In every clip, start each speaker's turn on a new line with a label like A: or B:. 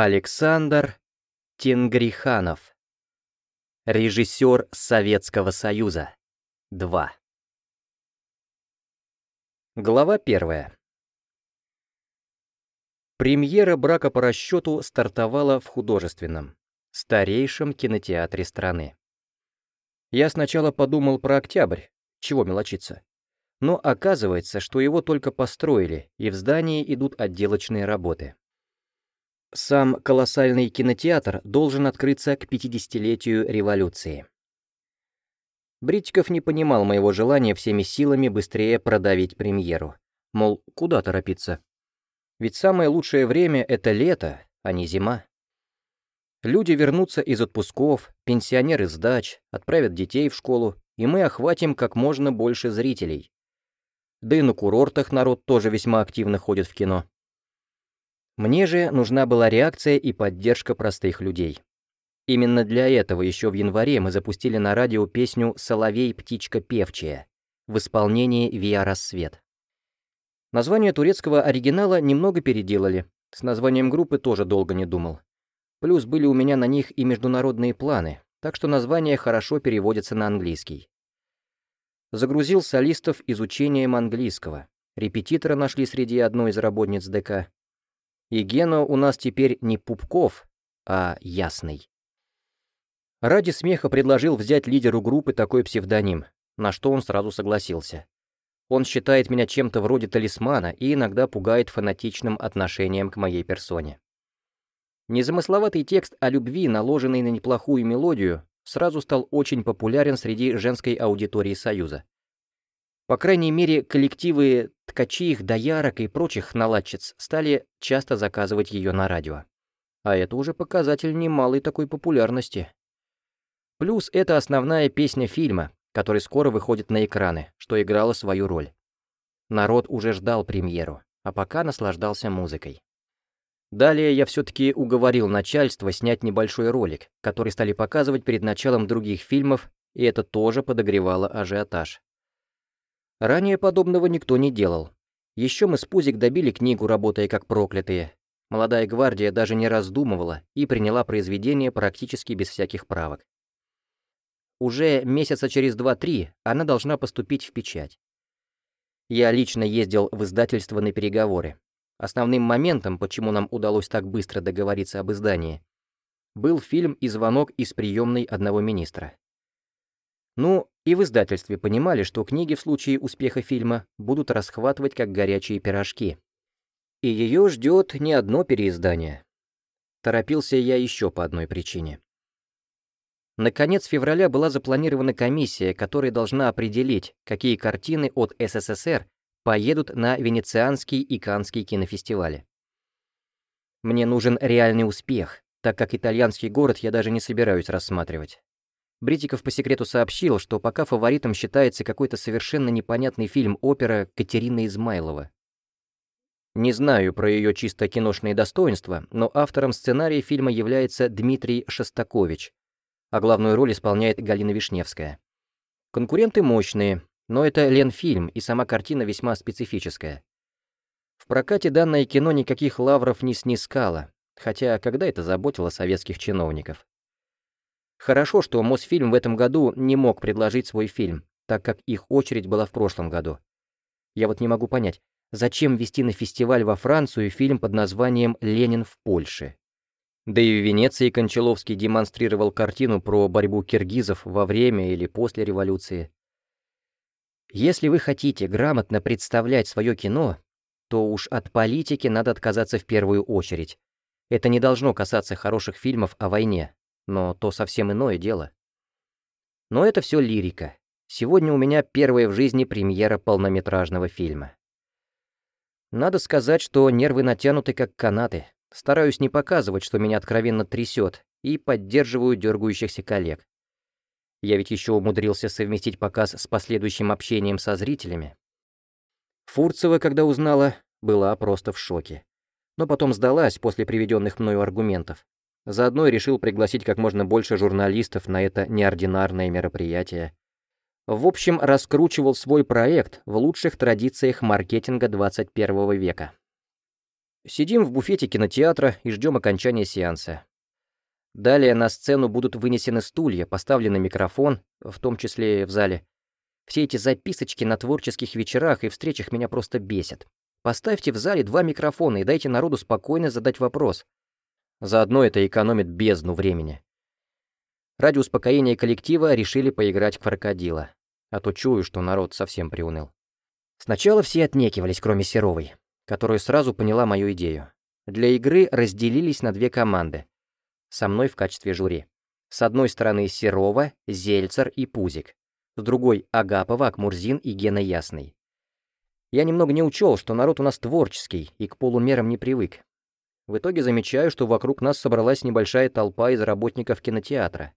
A: Александр Тенгриханов. Режиссер Советского Союза. 2. Глава первая. Премьера брака по расчету стартовала в художественном, старейшем кинотеатре страны. Я сначала подумал про октябрь, чего мелочиться. Но оказывается, что его только построили, и в здании идут отделочные работы. Сам колоссальный кинотеатр должен открыться к 50-летию революции. Бритиков не понимал моего желания всеми силами быстрее продавить премьеру. Мол, куда торопиться? Ведь самое лучшее время — это лето, а не зима. Люди вернутся из отпусков, пенсионеры с дач, отправят детей в школу, и мы охватим как можно больше зрителей. Да и на курортах народ тоже весьма активно ходит в кино. Мне же нужна была реакция и поддержка простых людей. Именно для этого еще в январе мы запустили на радио песню «Соловей, птичка певчая» в исполнении «Виа Рассвет». Название турецкого оригинала немного переделали, с названием группы тоже долго не думал. Плюс были у меня на них и международные планы, так что название хорошо переводится на английский. Загрузил солистов изучением английского. Репетитора нашли среди одной из работниц ДК. И Гена у нас теперь не Пупков, а Ясный. Ради смеха предложил взять лидеру группы такой псевдоним, на что он сразу согласился. Он считает меня чем-то вроде талисмана и иногда пугает фанатичным отношением к моей персоне. Незамысловатый текст о любви, наложенный на неплохую мелодию, сразу стал очень популярен среди женской аудитории Союза. По крайней мере, коллективы ткачих, доярок и прочих наладчиц стали часто заказывать ее на радио. А это уже показатель немалой такой популярности. Плюс это основная песня фильма, который скоро выходит на экраны, что играло свою роль. Народ уже ждал премьеру, а пока наслаждался музыкой. Далее я все-таки уговорил начальство снять небольшой ролик, который стали показывать перед началом других фильмов, и это тоже подогревало ажиотаж. Ранее подобного никто не делал. Еще мы с Пузик добили книгу, работая как проклятые. Молодая гвардия даже не раздумывала и приняла произведение практически без всяких правок. Уже месяца через два-три она должна поступить в печать. Я лично ездил в издательство на переговоры. Основным моментом, почему нам удалось так быстро договориться об издании, был фильм и звонок из приемной одного министра. Ну, и в издательстве понимали, что книги в случае успеха фильма будут расхватывать как горячие пирожки. И ее ждет не одно переиздание. Торопился я еще по одной причине. На конец февраля была запланирована комиссия, которая должна определить, какие картины от СССР поедут на Венецианский и Каннский кинофестивали. Мне нужен реальный успех, так как итальянский город я даже не собираюсь рассматривать. Бритиков по секрету сообщил, что пока фаворитом считается какой-то совершенно непонятный фильм-опера Катерина Измайлова. Не знаю про ее чисто киношные достоинства, но автором сценария фильма является Дмитрий Шостакович, а главную роль исполняет Галина Вишневская. Конкуренты мощные, но это Ленфильм, и сама картина весьма специфическая. В прокате данное кино никаких лавров не снискало, хотя когда это заботило советских чиновников. Хорошо, что Мосфильм в этом году не мог предложить свой фильм, так как их очередь была в прошлом году. Я вот не могу понять, зачем вести на фестиваль во Францию фильм под названием «Ленин в Польше». Да и в Венеции Кончаловский демонстрировал картину про борьбу киргизов во время или после революции. Если вы хотите грамотно представлять свое кино, то уж от политики надо отказаться в первую очередь. Это не должно касаться хороших фильмов о войне, но то совсем иное дело. Но это все лирика. Сегодня у меня первая в жизни премьера полнометражного фильма. Надо сказать, что нервы натянуты как канаты. Стараюсь не показывать, что меня откровенно трясет, и поддерживаю дергающихся коллег. Я ведь еще умудрился совместить показ с последующим общением со зрителями. Фурцева, когда узнала, была просто в шоке. Но потом сдалась после приведенных мною аргументов. Заодно и решил пригласить как можно больше журналистов на это неординарное мероприятие. В общем, раскручивал свой проект в лучших традициях маркетинга 21 века. Сидим в буфете кинотеатра и ждем окончания сеанса. Далее на сцену будут вынесены стулья, поставлены микрофон, в том числе в зале. Все эти записочки на творческих вечерах и встречах меня просто бесят. Поставьте в зале два микрофона и дайте народу спокойно задать вопрос. Заодно это экономит бездну времени. Ради успокоения коллектива решили поиграть в крокодила. А то чую, что народ совсем приуныл. Сначала все отнекивались, кроме Серовой, которая сразу поняла мою идею. Для игры разделились на две команды. Со мной в качестве жюри. С одной стороны Серова, Зельцер и Пузик. С другой — Агапова, Акмурзин и Гена Ясный. Я немного не учел, что народ у нас творческий и к полумерам не привык. В итоге замечаю, что вокруг нас собралась небольшая толпа из работников кинотеатра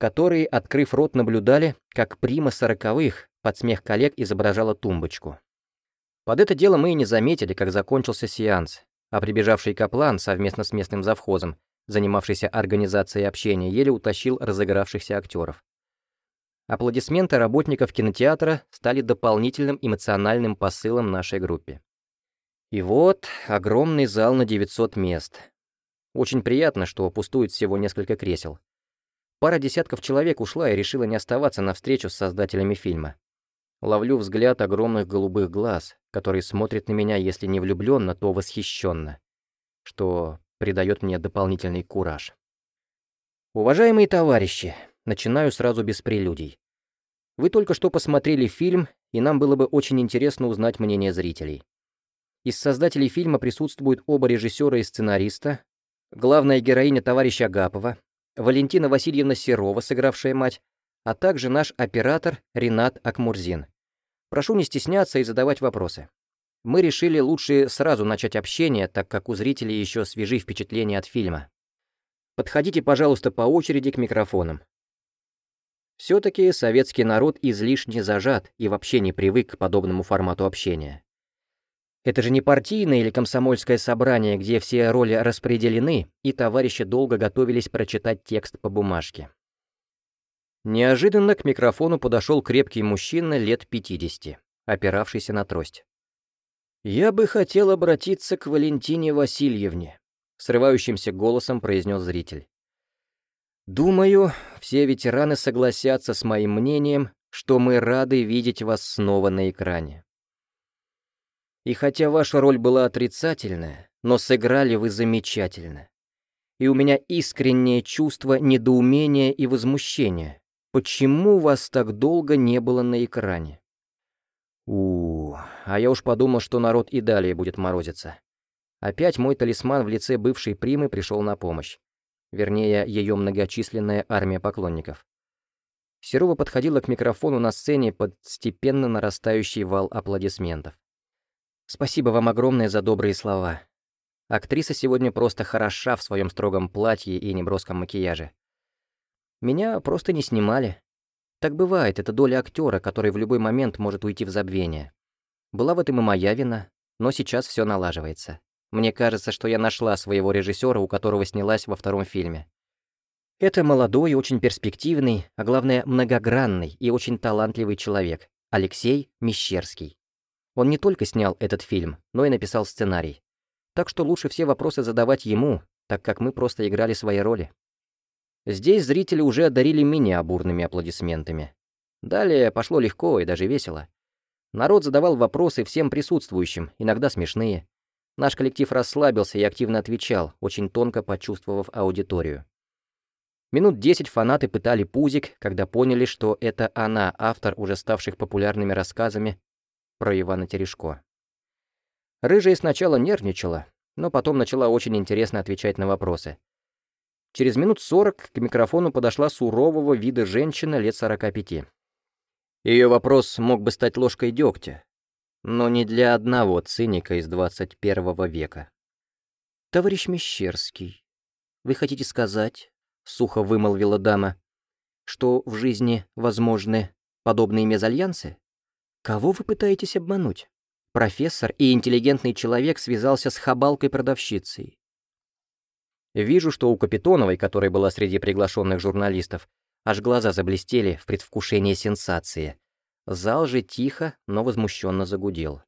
A: которые, открыв рот, наблюдали, как прима сороковых под смех коллег изображала тумбочку. Под это дело мы и не заметили, как закончился сеанс, а прибежавший Каплан совместно с местным завхозом, занимавшийся организацией общения, еле утащил разыгравшихся актеров. Аплодисменты работников кинотеатра стали дополнительным эмоциональным посылом нашей группе. И вот огромный зал на 900 мест. Очень приятно, что пустует всего несколько кресел. Пара десятков человек ушла и решила не оставаться на встречу с создателями фильма. Ловлю взгляд огромных голубых глаз, которые смотрят на меня, если не влюбленно, то восхищенно, что придает мне дополнительный кураж. Уважаемые товарищи, начинаю сразу без прелюдий. Вы только что посмотрели фильм, и нам было бы очень интересно узнать мнение зрителей. Из создателей фильма присутствуют оба режиссера и сценариста, главная героиня товарища Агапова, Валентина Васильевна Серова, сыгравшая мать, а также наш оператор Ренат Акмурзин. Прошу не стесняться и задавать вопросы. Мы решили лучше сразу начать общение, так как у зрителей еще свежи впечатления от фильма. Подходите, пожалуйста, по очереди к микрофонам. Все-таки советский народ излишне зажат и вообще не привык к подобному формату общения. Это же не партийное или комсомольское собрание, где все роли распределены, и товарищи долго готовились прочитать текст по бумажке. Неожиданно к микрофону подошел крепкий мужчина лет 50, опиравшийся на трость. «Я бы хотел обратиться к Валентине Васильевне», — срывающимся голосом произнес зритель. «Думаю, все ветераны согласятся с моим мнением, что мы рады видеть вас снова на экране. И хотя ваша роль была отрицательная, но сыграли вы замечательно. И у меня искреннее чувство недоумения и возмущения. Почему вас так долго не было на экране? у, а я уж подумал, что народ и далее будет морозиться. Опять мой талисман в лице бывшей примы пришел на помощь. Вернее, ее многочисленная армия поклонников. Серова подходила к микрофону на сцене под степенно нарастающий вал аплодисментов. Спасибо вам огромное за добрые слова. Актриса сегодня просто хороша в своем строгом платье и неброском макияже. Меня просто не снимали. Так бывает, это доля актера, который в любой момент может уйти в забвение. Была в этом и моя вина, но сейчас все налаживается. Мне кажется, что я нашла своего режиссера, у которого снялась во втором фильме. Это молодой, очень перспективный, а главное, многогранный и очень талантливый человек, Алексей Мещерский. Он не только снял этот фильм, но и написал сценарий. Так что лучше все вопросы задавать ему, так как мы просто играли свои роли. Здесь зрители уже одарили меня бурными аплодисментами. Далее пошло легко и даже весело. Народ задавал вопросы всем присутствующим, иногда смешные. Наш коллектив расслабился и активно отвечал, очень тонко почувствовав аудиторию. Минут десять фанаты пытали Пузик, когда поняли, что это она, автор уже ставших популярными рассказами про Ивана Терешко. Рыжая сначала нервничала, но потом начала очень интересно отвечать на вопросы. Через минут сорок к микрофону подошла сурового вида женщина лет сорока пяти. Ее вопрос мог бы стать ложкой дегтя, но не для одного циника из двадцать первого века. «Товарищ Мещерский, вы хотите сказать, — сухо вымолвила дама, — что в жизни возможны подобные мезальянсы?» Кого вы пытаетесь обмануть? Профессор и интеллигентный человек связался с хабалкой-продавщицей. Вижу, что у Капитоновой, которая была среди приглашенных журналистов, аж глаза заблестели в предвкушении сенсации. Зал же тихо, но возмущенно загудел.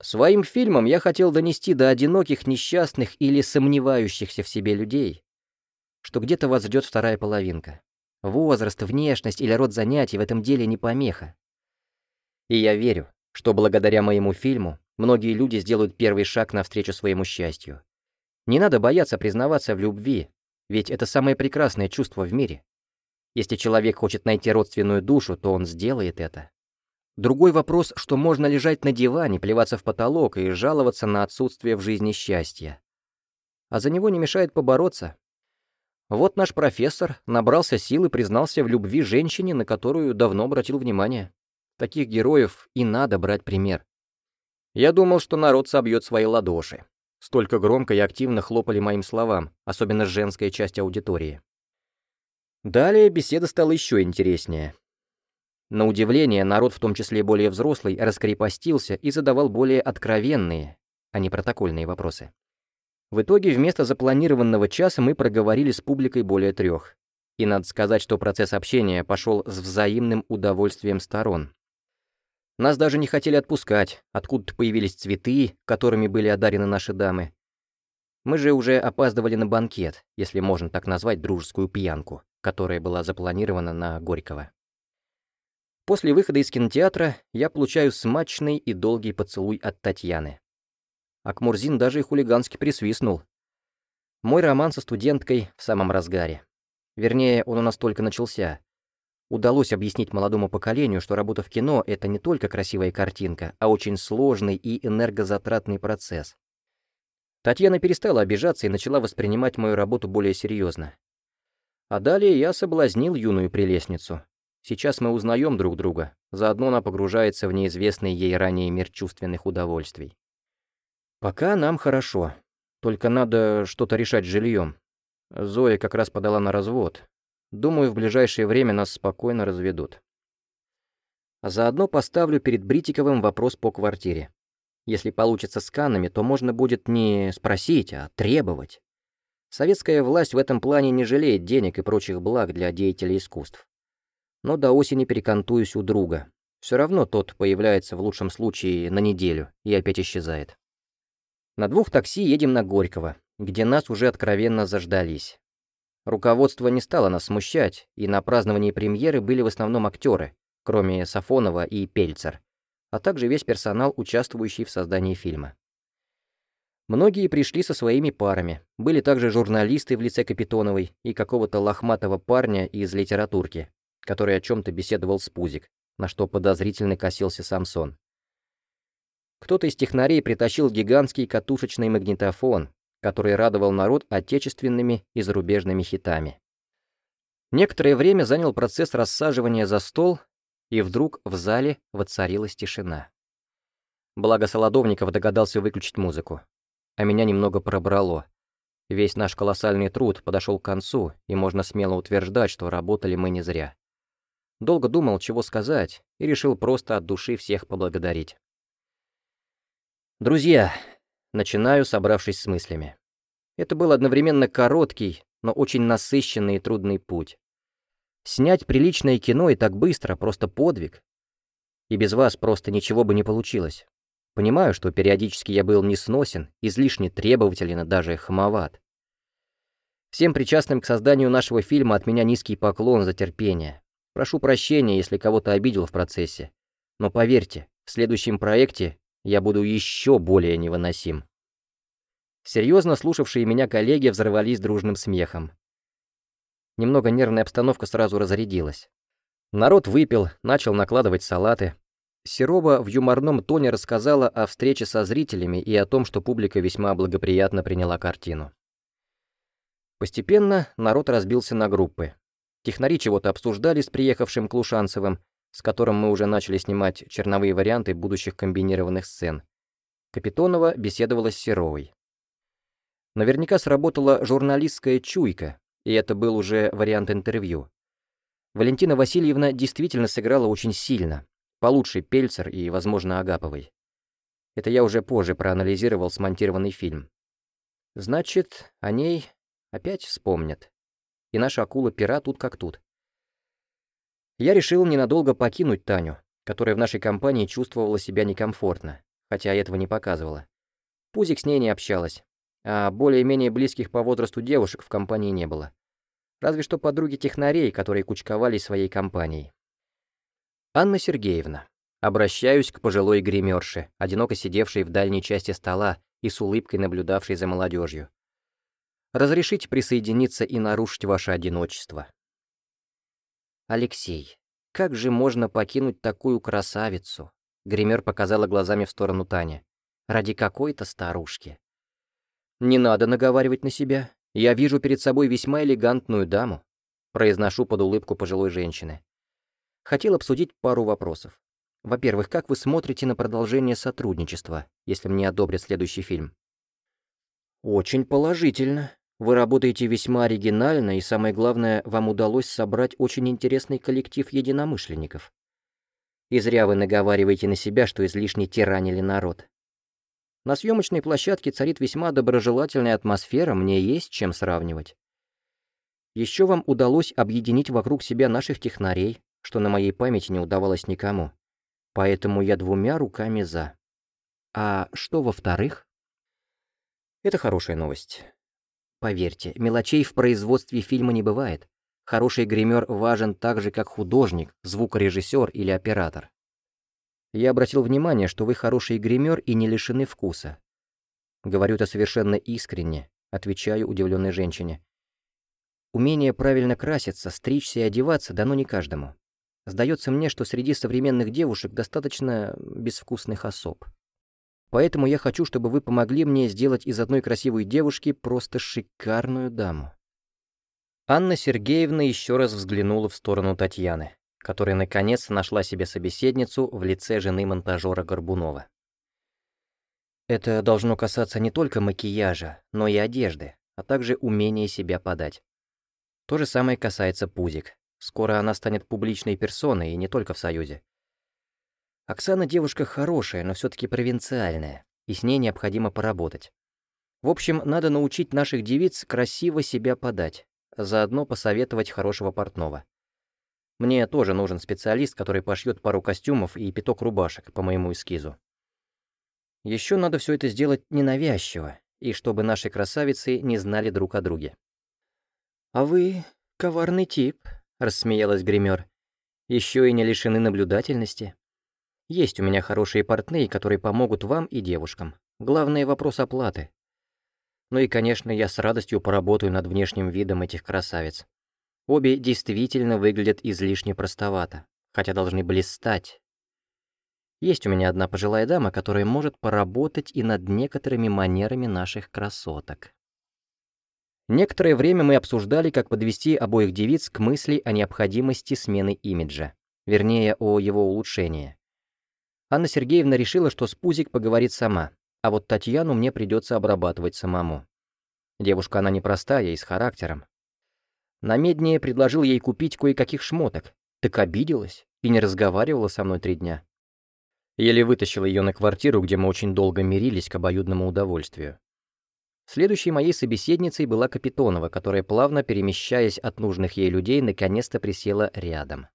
A: Своим фильмом я хотел донести до одиноких, несчастных или сомневающихся в себе людей, что где-то вас ждет вторая половинка. Возраст, внешность или род занятий в этом деле не помеха. И я верю, что благодаря моему фильму многие люди сделают первый шаг навстречу своему счастью. Не надо бояться признаваться в любви, ведь это самое прекрасное чувство в мире. Если человек хочет найти родственную душу, то он сделает это. Другой вопрос, что можно лежать на диване, плеваться в потолок и жаловаться на отсутствие в жизни счастья. А за него не мешает побороться. Вот наш профессор набрался сил и признался в любви женщине, на которую давно обратил внимание. Таких героев и надо брать пример. Я думал, что народ собьет свои ладоши. Столько громко и активно хлопали моим словам, особенно женская часть аудитории. Далее беседа стала еще интереснее. На удивление, народ, в том числе более взрослый, раскрепостился и задавал более откровенные, а не протокольные вопросы. В итоге вместо запланированного часа мы проговорили с публикой более трех. И надо сказать, что процесс общения пошел с взаимным удовольствием сторон. Нас даже не хотели отпускать, откуда-то появились цветы, которыми были одарены наши дамы. Мы же уже опаздывали на банкет, если можно так назвать дружескую пьянку, которая была запланирована на Горького. После выхода из кинотеатра я получаю смачный и долгий поцелуй от Татьяны. Акмурзин даже и хулигански присвистнул. Мой роман со студенткой в самом разгаре. Вернее, он у нас только начался. Удалось объяснить молодому поколению, что работа в кино — это не только красивая картинка, а очень сложный и энергозатратный процесс. Татьяна перестала обижаться и начала воспринимать мою работу более серьезно. А далее я соблазнил юную прелестницу, Сейчас мы узнаем друг друга, заодно она погружается в неизвестный ей ранее мир чувственных удовольствий. Пока нам хорошо, только надо что-то решать с жильем. Зоя как раз подала на развод. Думаю, в ближайшее время нас спокойно разведут. заодно поставлю перед Бритиковым вопрос по квартире. Если получится с Каннами, то можно будет не спросить, а требовать. Советская власть в этом плане не жалеет денег и прочих благ для деятелей искусств но до осени перекантуюсь у друга. Все равно тот появляется в лучшем случае на неделю и опять исчезает. На двух такси едем на Горького, где нас уже откровенно заждались. Руководство не стало нас смущать, и на праздновании премьеры были в основном актеры, кроме Сафонова и Пельцер, а также весь персонал, участвующий в создании фильма. Многие пришли со своими парами, были также журналисты в лице Капитоновой и какого-то лохматого парня из литературки, который о чем-то беседовал с Пузик, на что подозрительно косился Самсон. Кто-то из технарей притащил гигантский катушечный магнитофон, который радовал народ отечественными и зарубежными хитами. Некоторое время занял процесс рассаживания за стол, и вдруг в зале воцарилась тишина. Благо Солодовников догадался выключить музыку, а меня немного пробрало. Весь наш колоссальный труд подошел к концу, и можно смело утверждать, что работали мы не зря. Долго думал, чего сказать, и решил просто от души всех поблагодарить. «Друзья», — начинаю, собравшись с мыслями. Это был одновременно короткий, но очень насыщенный и трудный путь. Снять приличное кино и так быстро — просто подвиг. И без вас просто ничего бы не получилось. Понимаю, что периодически я был несносен, излишне требователен даже хамоват. Всем причастным к созданию нашего фильма от меня низкий поклон за терпение. Прошу прощения, если кого-то обидел в процессе. Но поверьте, в следующем проекте я буду еще более невыносим. Серьезно слушавшие меня коллеги взорвались дружным смехом. Немного нервная обстановка сразу разрядилась. Народ выпил, начал накладывать салаты. Серова в юморном тоне рассказала о встрече со зрителями и о том, что публика весьма благоприятно приняла картину. Постепенно народ разбился на группы. Технари чего-то обсуждали с приехавшим Клушанцевым, с которым мы уже начали снимать черновые варианты будущих комбинированных сцен. Капитонова беседовала с Серовой. Наверняка сработала журналистская чуйка, и это был уже вариант интервью. Валентина Васильевна действительно сыграла очень сильно, получше Пельцер и, возможно, Агаповой. Это я уже позже проанализировал смонтированный фильм. Значит, о ней опять вспомнят и наша акула-пера тут как тут. Я решил ненадолго покинуть Таню, которая в нашей компании чувствовала себя некомфортно, хотя этого не показывала. Пузик с ней не общалась, а более-менее близких по возрасту девушек в компании не было. Разве что подруги технарей, которые кучковались своей компанией. Анна Сергеевна. Обращаюсь к пожилой гримерше, одиноко сидевшей в дальней части стола и с улыбкой наблюдавшей за молодежью. Разрешите присоединиться и нарушить ваше одиночество. Алексей, как же можно покинуть такую красавицу? Гример показала глазами в сторону Тани. Ради какой-то старушки. Не надо наговаривать на себя. Я вижу перед собой весьма элегантную даму. Произношу под улыбку пожилой женщины. Хотел обсудить пару вопросов. Во-первых, как вы смотрите на продолжение сотрудничества, если мне одобрят следующий фильм? Очень положительно. Вы работаете весьма оригинально, и самое главное, вам удалось собрать очень интересный коллектив единомышленников. И зря вы наговариваете на себя, что излишне тиранили народ. На съемочной площадке царит весьма доброжелательная атмосфера, мне есть чем сравнивать. Еще вам удалось объединить вокруг себя наших технарей, что на моей памяти не удавалось никому. Поэтому я двумя руками за. А что во-вторых? Это хорошая новость. Поверьте, мелочей в производстве фильма не бывает. Хороший гример важен так же, как художник, звукорежиссер или оператор. Я обратил внимание, что вы хороший гример и не лишены вкуса. Говорю это совершенно искренне, отвечаю удивленной женщине. Умение правильно краситься, стричься и одеваться дано не каждому. Сдается мне, что среди современных девушек достаточно безвкусных особ. Поэтому я хочу, чтобы вы помогли мне сделать из одной красивой девушки просто шикарную даму. Анна Сергеевна еще раз взглянула в сторону Татьяны, которая наконец нашла себе собеседницу в лице жены монтажера Горбунова. Это должно касаться не только макияжа, но и одежды, а также умения себя подать. То же самое касается пузик. Скоро она станет публичной персоной, и не только в Союзе. Оксана девушка хорошая, но все таки провинциальная, и с ней необходимо поработать. В общем, надо научить наших девиц красиво себя подать, заодно посоветовать хорошего портного. Мне тоже нужен специалист, который пошьет пару костюмов и пяток рубашек по моему эскизу. Еще надо все это сделать ненавязчиво, и чтобы наши красавицы не знали друг о друге. «А вы коварный тип», рассмеялась гример. Еще и не лишены наблюдательности. Есть у меня хорошие портные, которые помогут вам и девушкам. Главный вопрос оплаты. Ну и, конечно, я с радостью поработаю над внешним видом этих красавиц. Обе действительно выглядят излишне простовато, хотя должны блистать. Есть у меня одна пожилая дама, которая может поработать и над некоторыми манерами наших красоток. Некоторое время мы обсуждали, как подвести обоих девиц к мысли о необходимости смены имиджа, вернее, о его улучшении. Анна Сергеевна решила, что Спузик поговорит сама, а вот Татьяну мне придется обрабатывать самому. Девушка она непростая и с характером. Намеднее предложил ей купить кое-каких шмоток, так обиделась и не разговаривала со мной три дня. Еле вытащила ее на квартиру, где мы очень долго мирились к обоюдному удовольствию. Следующей моей собеседницей была Капитонова, которая, плавно перемещаясь от нужных ей людей, наконец-то присела рядом.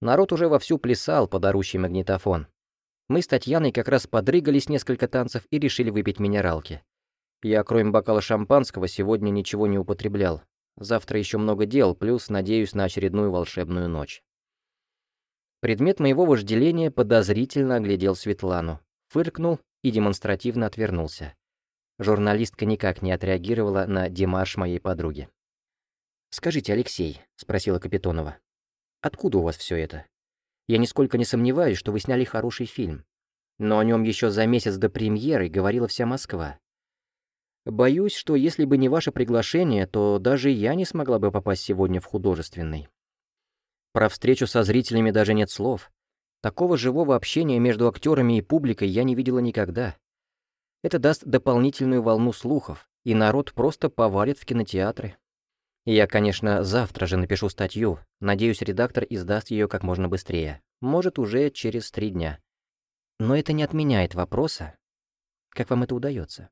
A: Народ уже вовсю плясал под орущий магнитофон. Мы с Татьяной как раз подрыгались несколько танцев и решили выпить минералки. Я, кроме бокала шампанского, сегодня ничего не употреблял. Завтра еще много дел, плюс надеюсь на очередную волшебную ночь. Предмет моего вожделения подозрительно оглядел Светлану, фыркнул и демонстративно отвернулся. Журналистка никак не отреагировала на демарш моей подруги. «Скажите, Алексей», — спросила Капитонова, — «откуда у вас все это? Я нисколько не сомневаюсь, что вы сняли хороший фильм. Но о нем еще за месяц до премьеры говорила вся Москва. Боюсь, что если бы не ваше приглашение, то даже я не смогла бы попасть сегодня в художественный. Про встречу со зрителями даже нет слов. Такого живого общения между актерами и публикой я не видела никогда. Это даст дополнительную волну слухов, и народ просто повалит в кинотеатры. Я, конечно, завтра же напишу статью. Надеюсь, редактор издаст ее как можно быстрее. Может, уже через три дня. Но это не отменяет вопроса. Как вам это удается?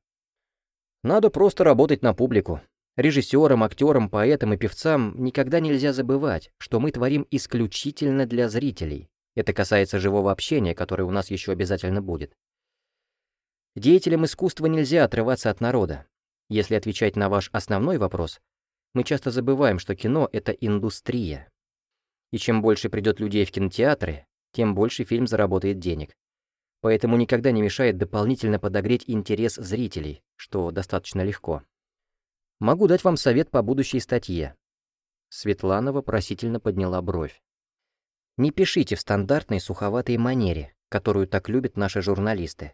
A: Надо просто работать на публику. Режиссерам, актерам, поэтам и певцам никогда нельзя забывать, что мы творим исключительно для зрителей. Это касается живого общения, которое у нас еще обязательно будет. Деятелям искусства нельзя отрываться от народа. Если отвечать на ваш основной вопрос, мы часто забываем, что кино — это индустрия. И чем больше придет людей в кинотеатры, тем больше фильм заработает денег. Поэтому никогда не мешает дополнительно подогреть интерес зрителей, что достаточно легко. Могу дать вам совет по будущей статье. Светлана вопросительно подняла бровь. Не пишите в стандартной суховатой манере, которую так любят наши журналисты.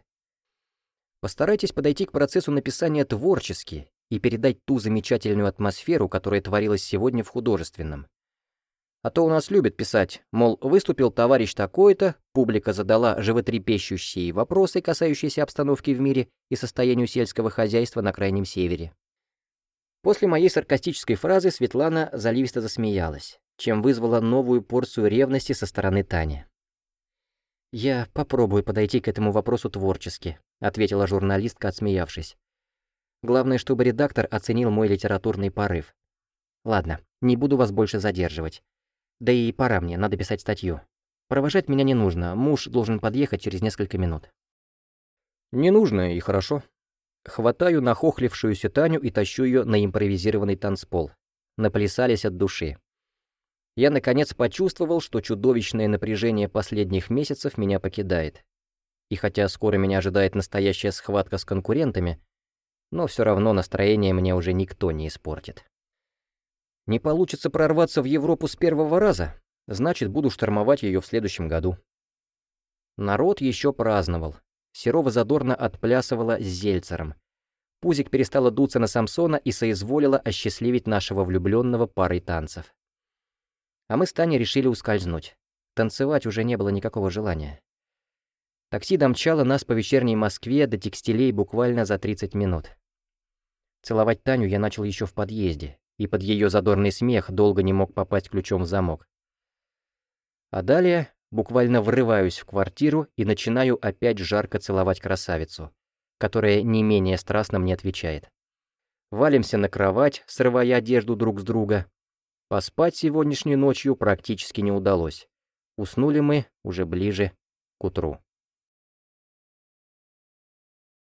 A: Постарайтесь подойти к процессу написания творчески и передать ту замечательную атмосферу, которая творилась сегодня в художественном. А то у нас любят писать, мол, выступил товарищ такой-то, публика задала животрепещущие вопросы, касающиеся обстановки в мире и состоянию сельского хозяйства на Крайнем Севере. После моей саркастической фразы Светлана заливисто засмеялась, чем вызвала новую порцию ревности со стороны Тани. «Я попробую подойти к этому вопросу творчески», ответила журналистка, отсмеявшись. «Главное, чтобы редактор оценил мой литературный порыв. Ладно, не буду вас больше задерживать. Да и пора мне, надо писать статью. Провожать меня не нужно, муж должен подъехать через несколько минут. Не нужно, и хорошо. Хватаю нахохлившуюся Таню и тащу ее на импровизированный танцпол. Наплясались от души. Я, наконец, почувствовал, что чудовищное напряжение последних месяцев меня покидает. И хотя скоро меня ожидает настоящая схватка с конкурентами, но все равно настроение мне уже никто не испортит. Не получится прорваться в Европу с первого раза, значит, буду штормовать ее в следующем году. Народ еще праздновал. Серова задорно отплясывала с Зельцером. Пузик перестала дуться на Самсона и соизволила осчастливить нашего влюбленного парой танцев. А мы с Таней решили ускользнуть. Танцевать уже не было никакого желания. Такси домчало нас по вечерней Москве до текстилей буквально за 30 минут. Целовать Таню я начал еще в подъезде, и под ее задорный смех долго не мог попасть ключом в замок. А далее буквально врываюсь в квартиру и начинаю опять жарко целовать красавицу, которая не менее страстно мне отвечает. Валимся на кровать, срывая одежду друг с друга. Поспать сегодняшней ночью практически не удалось. Уснули мы уже ближе к утру.